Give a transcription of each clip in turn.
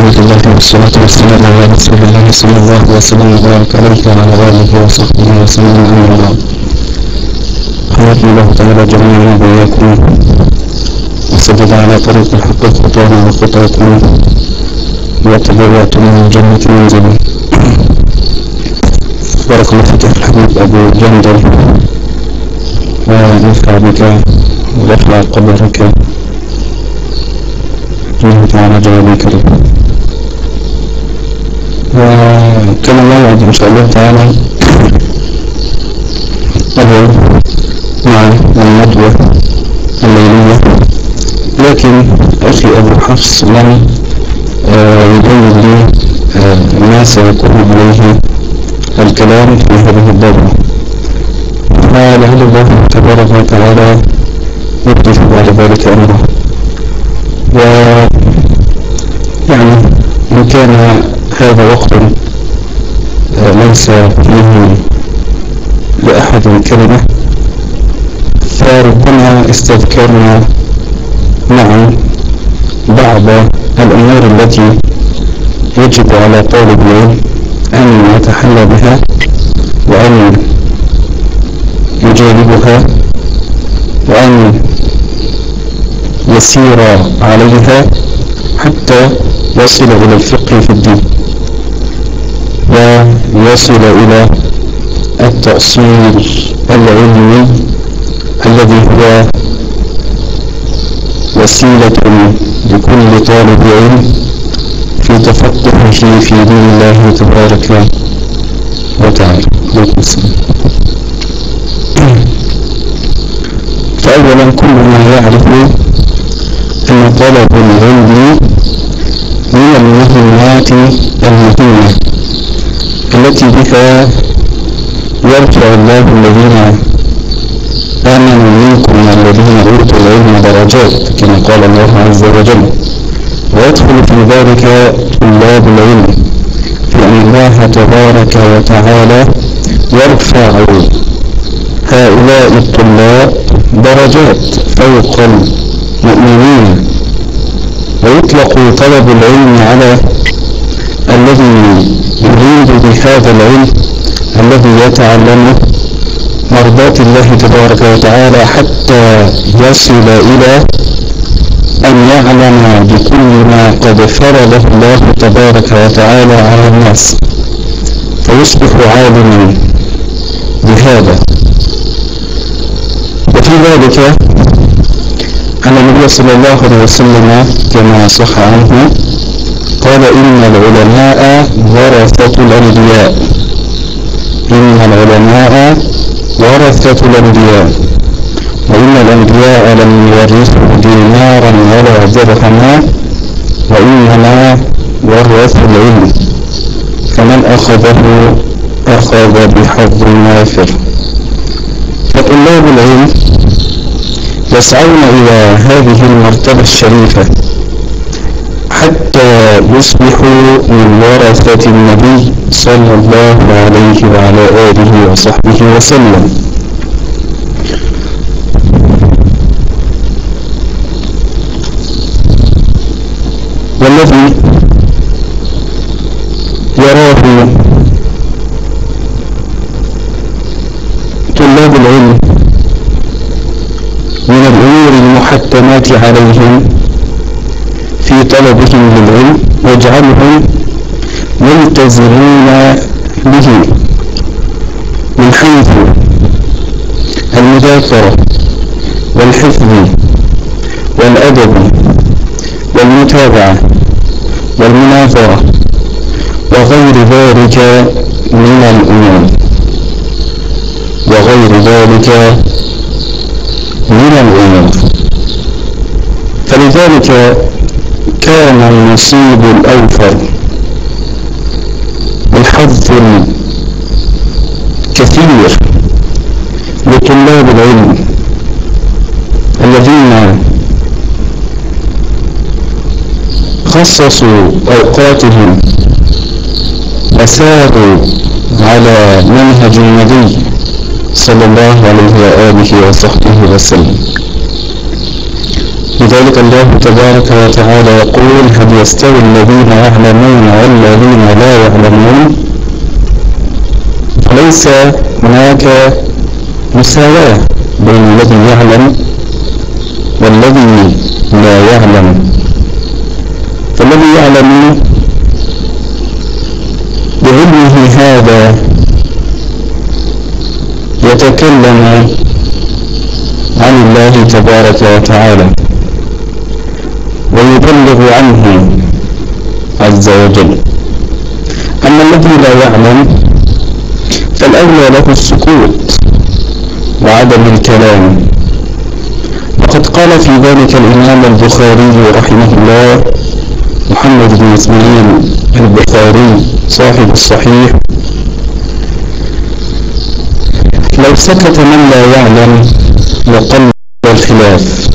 الحمد لله والصلاة والسلام على رسول الله صلى الله وسلم وبارك عليه وعلى آله وصحبه وسلم أما بعد. حياكم الله تعالى جميعا وإياكم. وسدد على طريق الحق خطانا وخطاكم. وتبوأتم من الجنة منزلا بارك الله فيك الحبيب أبو جندل. ونفع بك ورفع قدرك الله تعالى جوابي كريم وكما يعد إن شاء الله تعالى. أبو مع الندوة الليلية. لكن أخي أبو حفص لم يبين لي ما سيكون عليه الكلام في هذه الدورة. فلعل الله تبارك وتعالى يبدي بعد ذلك أمره؟ و يعني إن كان هذا وقت ليس فيه لأحد كلمة فربما استذكرنا معا بعض الأمور التي يجب على طالب العلم أن يتحلى بها وأن يجانبها وأن يسير عليها حتى يصل إلى الفقه في الدين. ويصل إلى التأصيل العلمي الذي هو وسيلة لكل طالب علم في تفقهه في دين الله تبارك وتعالى. فأولا كل ما يعرف أن طلب العلم من المهمات المهمة. التي بها يرفع الله الذين آمنوا منكم والذين أوتوا العلم درجات كما قال الله عز وجل ويدخل في ذلك طلاب العلم في أن الله تبارك وتعالى يرفع هؤلاء الطلاب درجات فوق المؤمنين ويطلق طلب العلم على الذي يريد بهذا العلم الذي يتعلمه مرضاة الله تبارك وتعالى حتى يصل إلى أن يعلم بكل ما قد فرضه الله تبارك وتعالى على الناس. فيصبح عالما بهذا. وفي ذلك أن النبي صلى الله عليه وسلم كما صح عنه قال إن العلماء ورثة الأنبياء. إن العلماء ورثة الأنبياء. وإن الأنبياء لم يورثوا دينارا ولا درهما وإنما ورثوا العلم. فمن أخذه أخذ بحظ وافر فطلاب العلم يسعون إلى هذه المرتبة الشريفة. حتى يصبحوا من ورثة النبي صلى الله عليه وعلى آله وصحبه وسلم. والذي يراه طلاب العلم من الأمور المحتمات عليهم في طلبهم للعلم واجعلهم ملتزمين به. من حيث المذاكرة والحفظ والأدب والمتابعة والمناظرة وغير ذلك من الأمور. وغير ذلك من الأمور. فلذلك كان النصيب الأوفر الحظ الكثير لطلاب العلم الذين خصصوا أوقاتهم وساروا على منهج النبي صلى الله عليه وآله وصحبه وسلم. لذلك الله تبارك وتعالى يقول هل يستوي الذين يعلمون والذين لا يعلمون؟ فليس هناك مساواة بين الذي يعلم والذي لا يعلم؟ فالذي يعلم بعلمه هذا يتكلم عن الله تبارك وتعالى. عنه عز وجل. أما الذي لا يعلم فالأولى له السكوت وعدم الكلام. وقد قال في ذلك الإمام البخاري رحمه الله محمد بن إسماعيل البخاري صاحب الصحيح لو سكت من لا يعلم لقل الخلاف.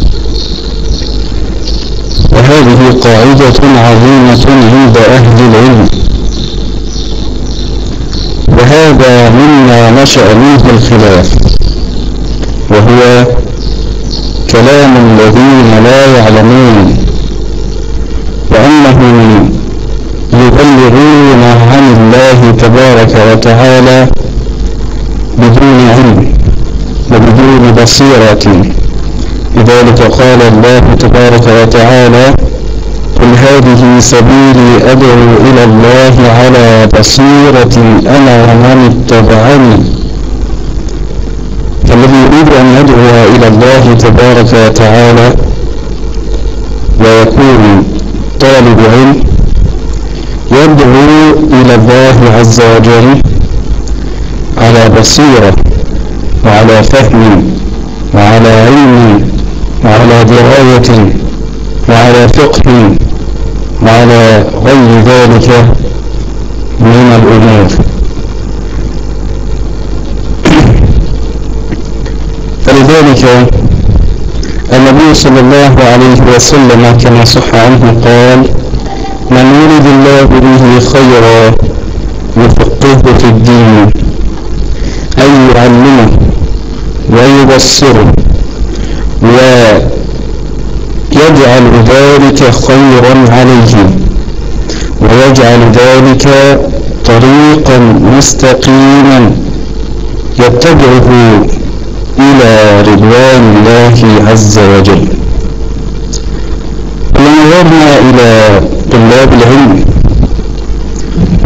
وهذه قاعدة عظيمة عند أهل العلم. وهذا مما نشأ منه الخلاف وهو كلام الذين لا يعلمون وأنهم يبلغون عن الله تبارك وتعالى بدون علم وبدون بصيرة. لذلك قال الله تبارك وتعالى قل هذه سبيلي أدعو إلى الله على بصيرة أنا ومن اتبعني. فالذي يريد أن يدعو إلى الله تبارك وتعالى ويكون طالب علم يدعو إلى الله عز وجل على بصيرة وعلى فهم وعلى علم دراية وعلى فقه وعلى غير ذلك من الأمور. فلذلك النبي صلى الله عليه وسلم كما صح عنه قال من يرد الله به خيرا يفقهه في الدين أي يعلمه ويبصره ويجعل ذلك خيرا عليه ويجعل ذلك طريقا مستقيما يتبعه إلى رضوان الله عز وجل. ونظرنا إلى طلاب العلم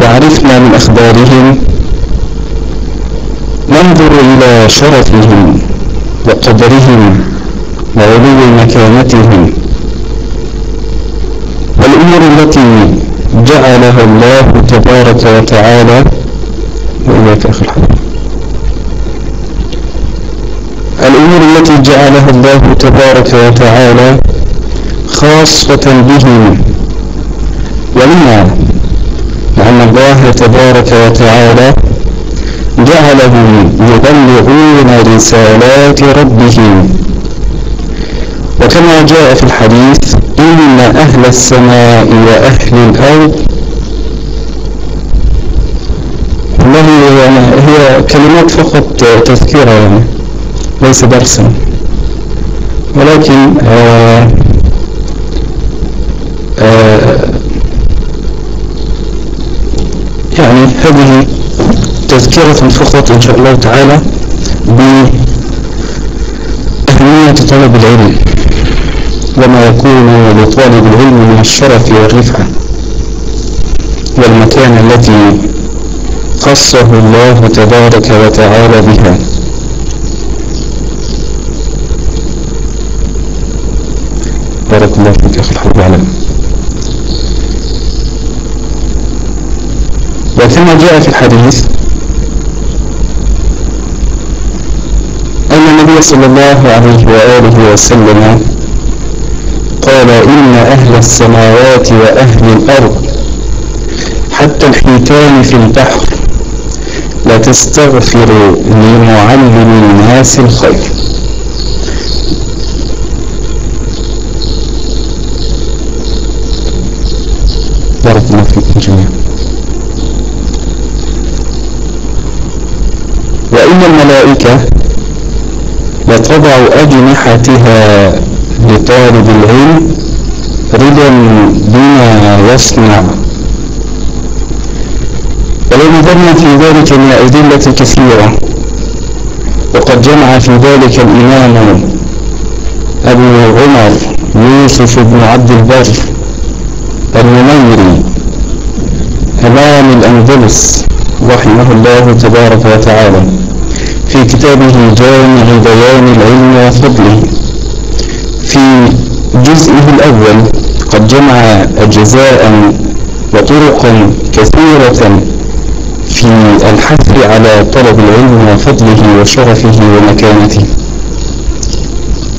وعرفنا من أخبارهم ننظر إلى شرفهم وقدرهم وعلو مكانتهم. والأمور التي جعلها الله تبارك وتعالى وإياك أخي الحبيب الأمور التي جعلها الله تبارك وتعالى خاصة بهم ولما؟ لأن الله تبارك وتعالى جعلهم يبلغون رسالات ربهم وكما جاء في الحديث إن أهل السماء وأهل الأرض والله يعني هي كلمات فقط تذكيرا يعني ليس درسا. ولكن آآ آآ يعني هذه تذكرة فقط إن شاء الله تعالى بأهمية طلب العلم. وما يكون لطالب العلم من الشرف والرفعة والمكان التي خصه الله تبارك وتعالى بها. بارك الله فيك أخي الحب علم وكما جاء في الحديث أن النبي صلى الله عليه وآله وسلم قال إن أهل السماوات وأهل الأرض حتى الحيتان في البحر لا تستغفر لمعلم الناس الخير. بارك الله فيكم جميعا. وإن الملائكة لتضع أجنحتها لطالب العلم رضا بما يصنع ولو نظرنا في ذلك من أدلة كثيرة وقد جمع في ذلك الإمام أبو عمر يوسف بن عبد البر النميري أمام الأندلس رحمه الله تبارك وتعالى في كتابه جامع بيان العلم وفضله. في جزئه الأول قد جمع أجزاء وطرقا كثيرة في الحث على طلب العلم وفضله وشرفه ومكانته.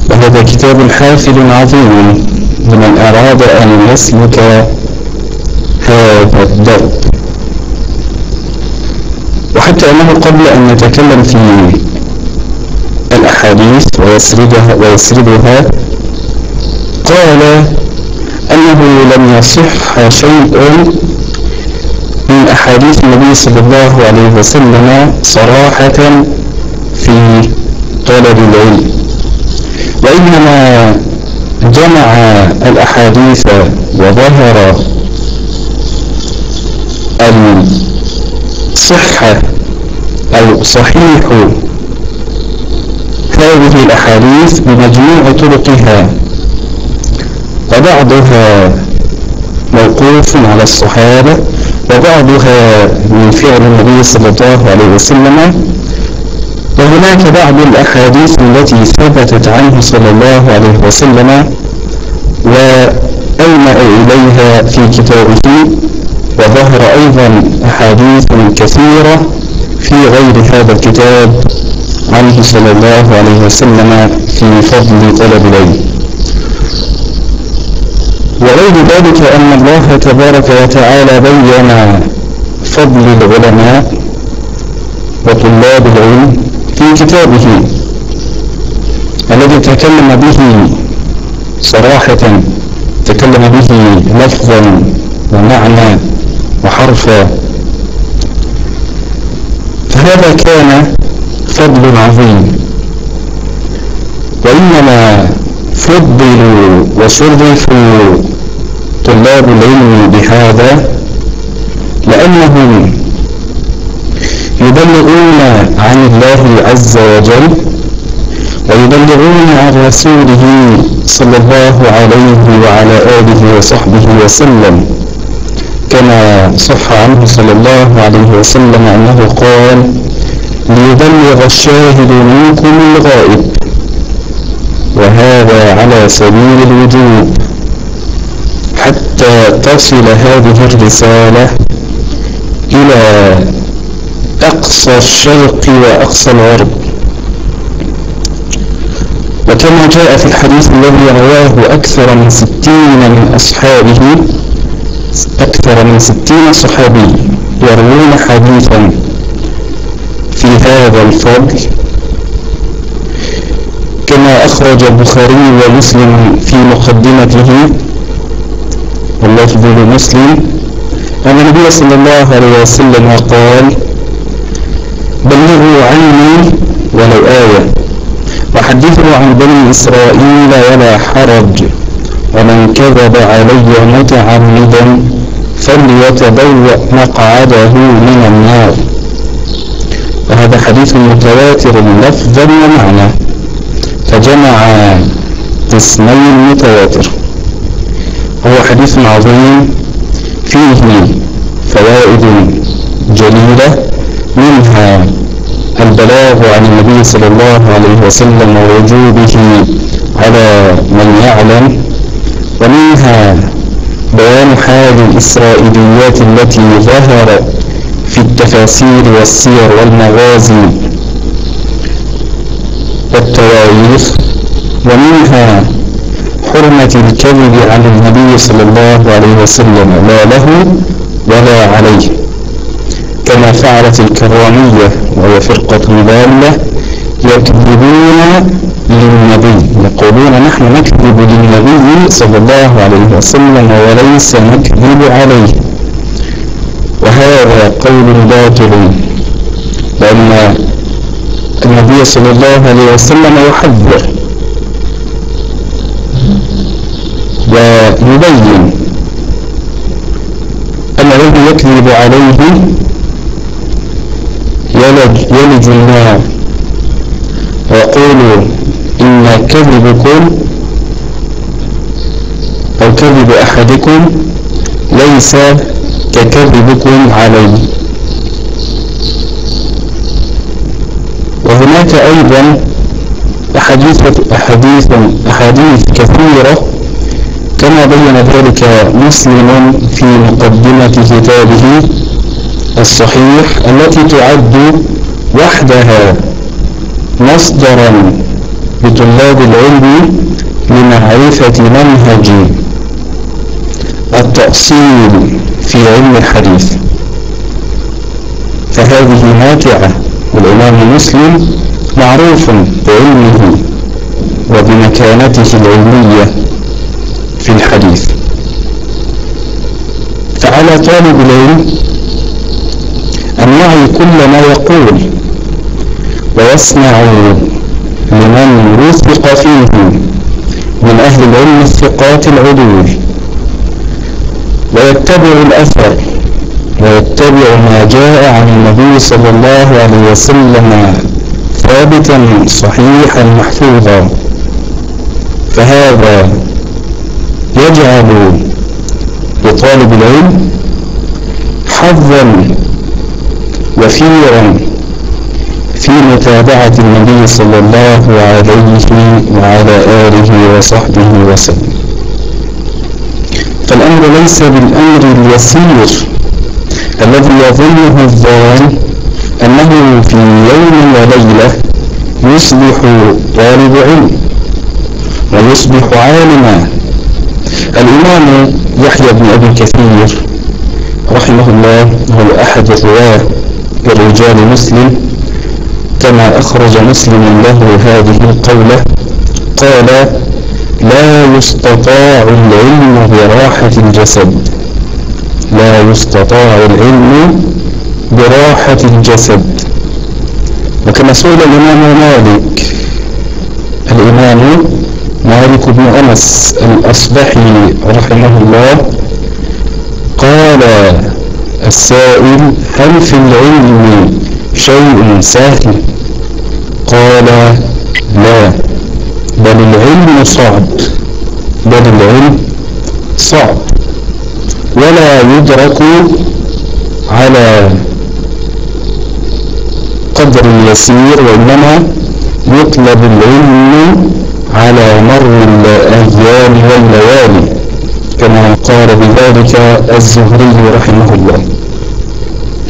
وهذا كتاب حافل عظيم لمن أراد أن يسلك هذا الدرب. وحتى أنه قبل أن نتكلم في الأحاديث ويسردها, ويسردها قال أنه لم يصح شيء من أحاديث النبي صلى الله عليه وسلم صراحة في طلب العلم وإنما جمع الأحاديث وظهر الصحة أو صحيح هذه الأحاديث بمجموع طرقها. وبعضها موقوف على الصحابة وبعضها من فعل النبي صلى الله عليه وسلم. وهناك بعض الأحاديث التي ثبتت عنه صلى الله عليه وسلم وألمأ إليها في كتابه. وظهر أيضا أحاديث كثيرة في غير هذا الكتاب عنه صلى الله عليه وسلم في فضل طلب العلم. وغير ذلك أن الله تبارك وتعالى بين فضل العلماء وطلاب العلم في كتابه الذي تكلم به صراحة تكلم به لفظا ومعنى وحرفا. فهذا كان فضل عظيم. وإنما فضلوا وشرفوا طلاب العلم بهذا؟ لأنهم يبلغون عن الله عز وجل ويبلغون عن رسوله صلى الله عليه وعلى آله وصحبه وسلم كما صح عنه صلى الله عليه وسلم أنه قال ليبلغ الشاهد منكم الغائب وهذا على سبيل الوجوب. تصل هذه الرسالة إلى أقصى الشرق وأقصى الغرب. وكما جاء في الحديث الذي رواه أكثر من ستين من أصحابه أكثر من ستين صحابي يروون حديثا في هذا الفضل. كما أخرج البخاري ومسلم في مقدمته واللفظ لمسلم أن النبي صلى الله عليه وسلم قال بلغوا عني ولو آية وحدثوا عن بني إسرائيل ولا حرج ومن كذب علي متعمدا فليتبوأ مقعده من النار. وهذا حديث متواتر لفظا ومعنى فجمع قسمين متواتر. حديث عظيم فيه فوائد جليلة منها البلاغ عن النبي صلى الله عليه وسلم ووجوبه على من يعلم. ومنها بيان حال الإسرائيليات التي ظهرت في التفاسير والسير والمغازي والتواريخ. ومنها الكذب على النبي صلى الله عليه وسلم لا له ولا عليه. كما فعلت الكرامية وهي فرقة ضالة يكذبون للنبي يقولون نحن نكذب للنبي صلى الله عليه وسلم وليس نكذب عليه. وهذا قول باطل لأن النبي صلى الله عليه وسلم يحذر. ويبين أن الذي يكذب عليه يلج, يلج النار ويقول إن كذبكم أو كذب أحدكم ليس ككذبكم عليه. وهناك أيضا أحاديث أحاديث أحاديث كثيرة كما بين ذلك مسلم في مقدمة كتابه الصحيح التي تعد وحدها مصدرا لطلاب العلم لمعرفة منهج التأصيل في علم الحديث. فهذه ناتعة والإمام مسلم معروف بعلمه وبمكانته العلمية. في الحديث. فعلى طالب العلم أن يعي كل ما يقول ويسمع لمن وثق فيه من أهل العلم الثقات العدول. ويتبع الأثر ويتبع ما جاء عن النبي صلى الله عليه وسلم ثابتا صحيحا محفوظا. فهذا يجعل لطالب العلم حظا وفيرا في متابعة النبي صلى الله عليه وعلى آله وصحبه وسلم. فالأمر ليس بالأمر اليسير الذي يظنه الظان أنه في يوم وليلة يصبح طالب علم ويصبح عالما الإمام يحيى بن أبي كثير رحمه الله هو أحد الرواة لرجال مسلم كما أخرج مسلم له هذه القولة قال لا يستطاع العلم براحة الجسد لا يستطاع العلم براحة الجسد. وكما سئل الإمام مالك بن أنس الأصبحي رحمه الله قال السائل هل في العلم شيء سهل؟ قال لا بل العلم صعب بل العلم صعب ولا يدرك على قدر يسير وإنما يطلب العلم على مر الأيام والليالي كما قال بذلك الزهري رحمه الله.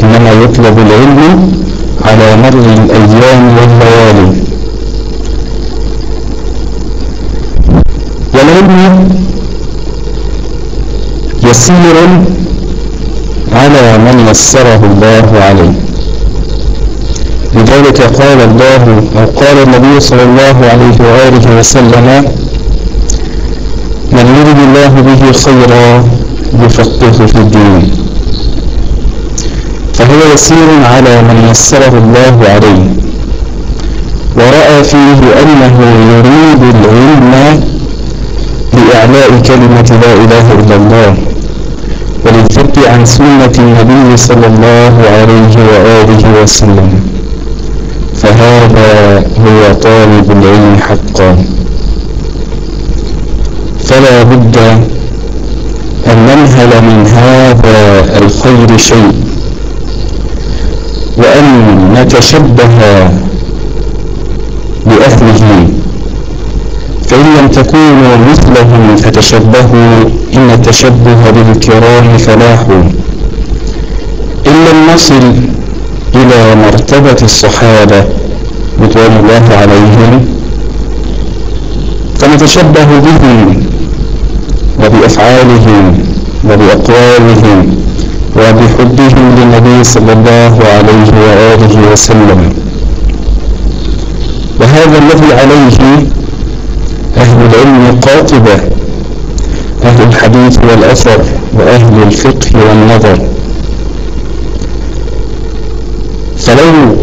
إنما يطلب العلم على مر الأيام والليالي. والعلم يسير على من يسره الله عليه. لذلك قال الله أو قال النبي صلى الله عليه وآله وسلم من يرد الله به خيرا يفقهه في الدين. فهو يسير على من يسره الله عليه. ورأى فيه أنه يريد العلم لإعلاء كلمة لا إله إلا الله وللذب عن سنة النبي صلى الله عليه وآله وسلم. فهذا هو طالب العلم حقا. فلا بد أن ننهل من هذا الخير شيء وأن نتشبه بأهله فإن لم تكونوا مثلهم فتشبهوا إن التشبه بالكرام فلاح. إن لم نصل إلى مرتبة الصحابة رضوان الله عليهم فنتشبه بهم وبأفعالهم وبأقوالهم وبحبهم للنبي صلى الله عليه وآله وسلم. وهذا الذي عليه أهل العلم قاطبة أهل الحديث والأثر وأهل الفقه والنظر. فلو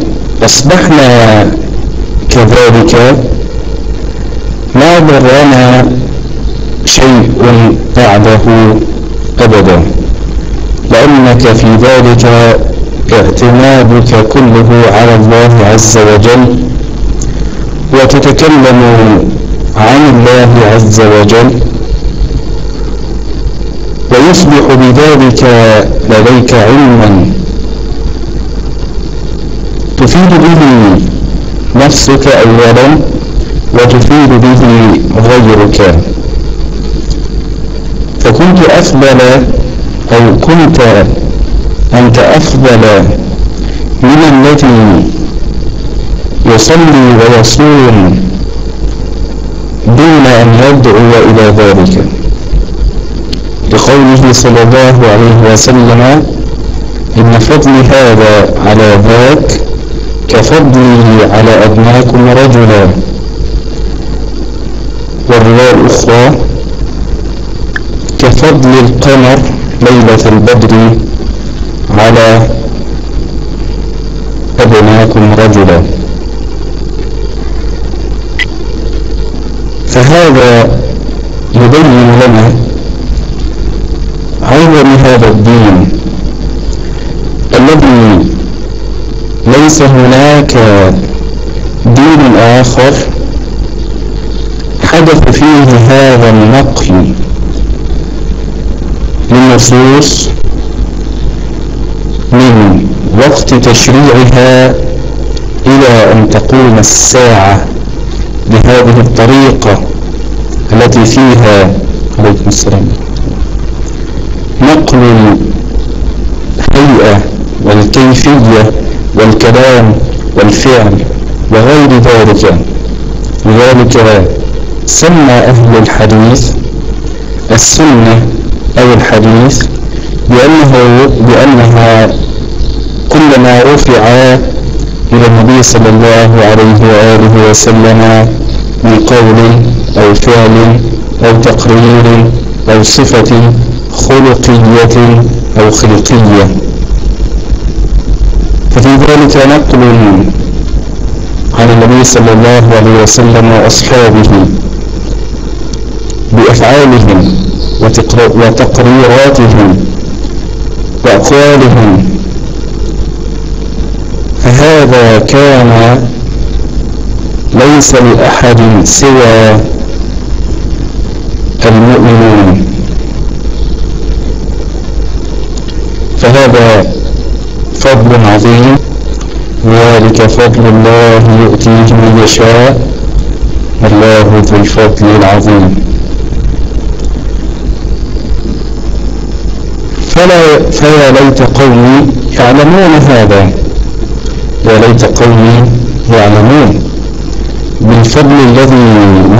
أصبحنا كذلك ما ضرنا شيء بعده أبدا لأنك في ذلك اعتمادك كله على الله عز وجل وتتكلم عن الله عز وجل ويصبح بذلك لديك علما. تفيد به نفسك أولا وتفيد به غيرك. فكنت أفضل أو كنت أنت أفضل من الذي يصلي ويصوم دون أن يدعو إلى ذلك. لقوله صلى الله عليه وسلم إن فضلي هذا على ذاك كفضله على أبناكم رجلا. والرواية الأخرى كفضل القمر ليلة البدر على أبناكم رجلا. فهذا يبين لنا عظم هذا الدين الذي ليس هناك دين آخر حدث فيه هذا النقل للنصوص من وقت تشريعها إلى أن تقوم الساعة بهذه الطريقة التي فيها عليكم السلام نقل الهيئة والكيفية والكلام والفعل وغير ذلك. لذلك سمى أهل الحديث السنة أو الحديث بأنه بأنها كلما رفع إلى النبي صلى الله عليه وآله وسلم من قول أو فعل أو تقرير أو صفة خلقية أو خلقية. ففي ذلك نقل عن النبي صلى الله عليه وسلم وأصحابه بأفعالهم وتقريراتهم وأقوالهم. فهذا كان ليس لأحد سوى المؤمنون. فهذا فضل عظيم ذلك فضل الله يؤتيه من يشاء. الله ذو الفضل العظيم. فلا فيا ليت قومي يعلمون هذا. يا ليت قومي يعلمون. بالفضل الذي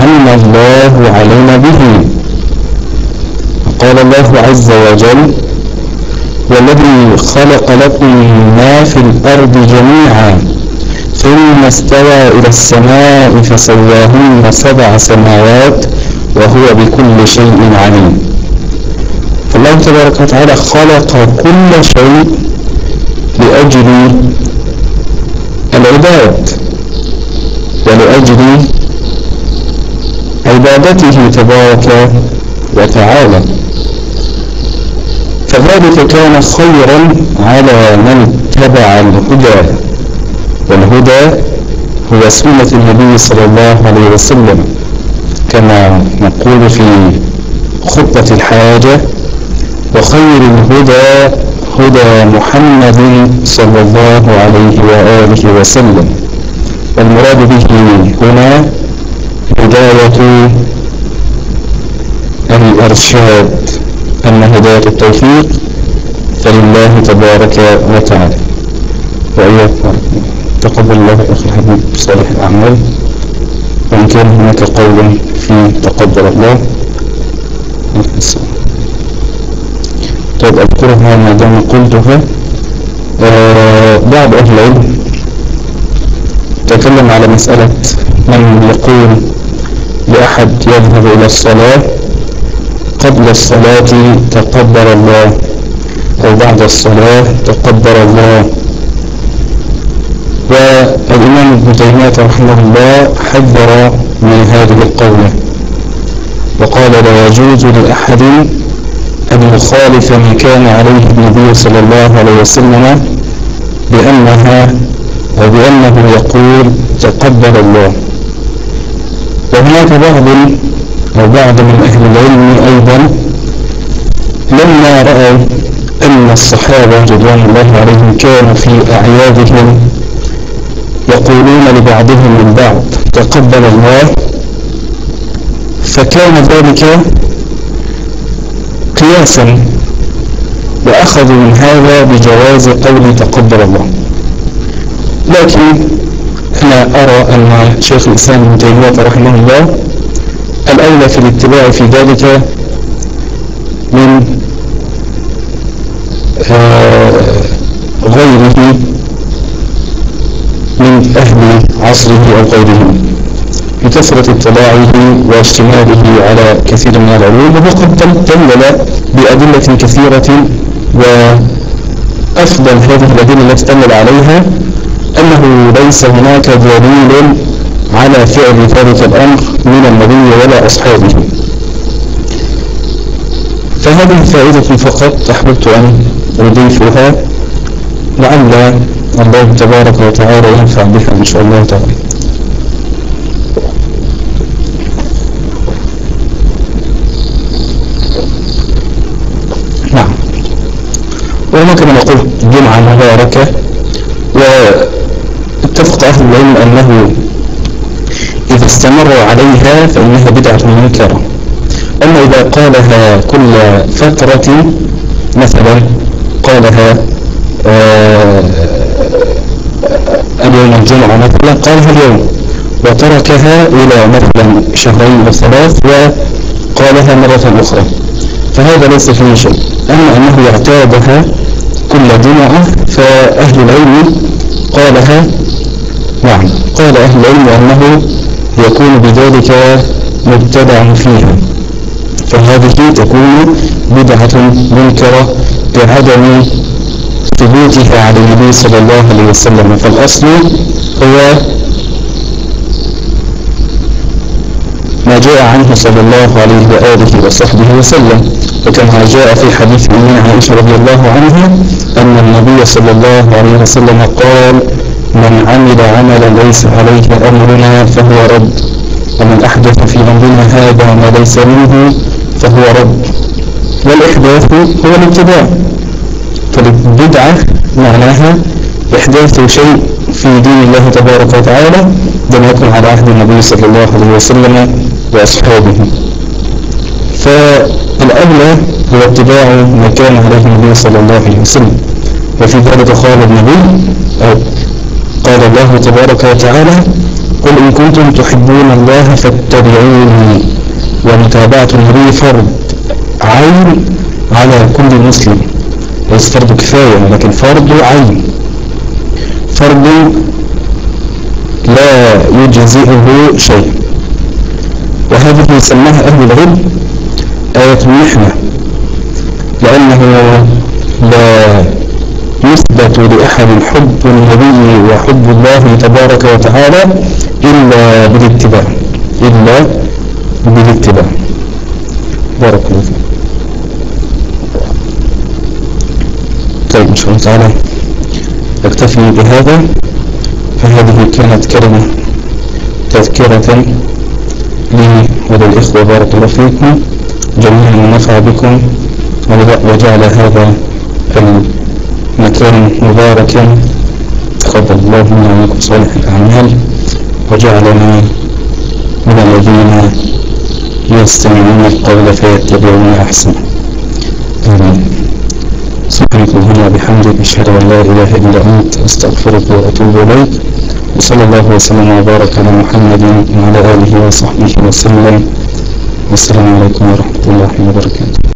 من الله علينا به. قال الله عز وجل والذي خلق لكم ما في الأرض جميعا ثم استوى إلى السماء فسواهن سبع سماوات وهو بكل شيء عليم. فالله تبارك وتعالى خلق كل شيء لأجل العباد ولأجل عبادته تبارك وتعالى. فذلك كان خيرا على من اتبع الهدى. والهدى هو سنة النبي صلى الله عليه وسلم كما نقول في خطة الحاجة. وخير الهدى هدى محمد صلى الله عليه وآله وسلم. والمراد به هنا هداية الإرشاد. أما هداية التوفيق فلله تبارك وتعالى. وإياكم. تقبل الله أخي الحبيب صالح الأعمال. وإن كان هناك قول في تقبل الله. طيب أذكرها ما دام قلتها آه بعض أهل العلم تكلم على مسألة من يقول لأحد يذهب إلى الصلاة قبل الصلاة تقبل الله أو بعد الصلاة تقبل الله. والإمام ابن تيمية رحمه الله حذر من هذه القولة. وقال لا يجوز لأحد أن يخالف ما كان عليه النبي صلى الله عليه وسلم بأنها أو بأنه يقول تقبل الله وهناك بعض أو بعض من أهل العلم أيضا لما رأوا أن الصحابة رضوان الله عليهم كانوا في أعيادهم يقولون لبعضهم من بعض تقبل الله. فكان ذلك قياسا وأخذوا من هذا بجواز قول تقبل الله. لكن أنا أرى أن شيخ الإسلام ابن تيمية رحمه الله الأولى في الاتباع في ذلك من آه، غيره من أهل عصره أو غيرهم بكثرة اطلاعه واشتماله على كثير من العلوم وهو قد دلل بأدلة كثيرة وأفضل هذه الأدلة التي دلل عليها أنه ليس هناك دليل على فعل ذلك الأمر من النبي ولا أصحابه. فهذه فائدة فقط أحببت أن أضيفها لعل الله تبارك وتعالى ينفع بها إن شاء الله تعالى. نعم. وهنا كما نقول جمعة مباركة واتفق أهل العلم أنه استمروا عليها فإنها بدعة منكرة. أما إذا قالها كل فترة مثلا قالها آه اليوم الجمعة مثلا قالها اليوم وتركها إلى مثلا شهرين أو ثلاث وقالها مرة أخرى. فهذا ليس فيه شيء. أما أنه يعتادها كل جمعة فأهل العلم قالها نعم قال أهل العلم أنه يكون بذلك مبتدع فيها. فهذه تكون بدعة منكرة بعدم ثبوتها على النبي صلى الله عليه وسلم. فالأصل هو ما جاء عنه صلى الله عليه وآله وصحبه وسلم. وكما جاء في حديث من عائشة رضي الله عنها أن النبي صلى الله عليه وسلم قال من عمل عملا ليس عليه أمرنا فهو رد ومن أحدث في أمرنا هذا ما ليس منه فهو رد والإحداث هو الاتباع فالبدعة معناها إحداث شيء في دين الله تبارك وتعالى لم يكن على عهد النبي صلى الله عليه وسلم وأصحابه. فالأولى هو اتباع ما كان عليه النبي صلى الله عليه وسلم. وفي ذلك قال النبي قال الله تبارك وتعالى قل إن كنتم تحبون الله فاتبعوني ومتابعة النبي فرض عين على كل مسلم. ليس فرض كفاية لكن فرض عين. فرض لا يجزئه شيء. وهذه يسمىها أهل العلم آية المحنة لأنه لا يثبت لأحد حب النبي وحب الله تبارك وتعالى إلا بالاتباع إلا بالاتباع. بارك الله فيك. طيب إن شاء الله تعالى أكتفي بهذا. فهذه كانت كلمة تذكرة لي وللإخوة. بارك الله فيكم. جميعا ونفع بكم. وجعل هذا المكان مباركا تقبل الله منا ومنكم صالح الأعمال وجعلنا من الذين يستمعون القول فيتبعون أحسنه. آمين. سبحانك اللهم وبحمدك أشهد أن لا إله إلا أنت أستغفرك وأتوب إليك. وصلى الله وسلم وبارك على محمد وعلى آله وصحبه وسلم. والسلام عليكم ورحمة الله وبركاته.